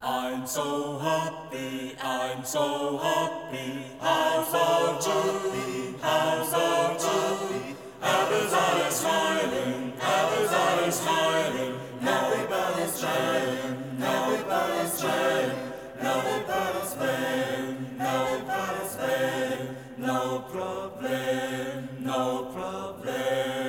I'm so happy, I'm so happy, I'm so happy, I'm so happy. Everybody's smiling, everybody's smiling, everybody's trying, everybody's smiling, everybody's playing, everybody's playing. No problem, no problem.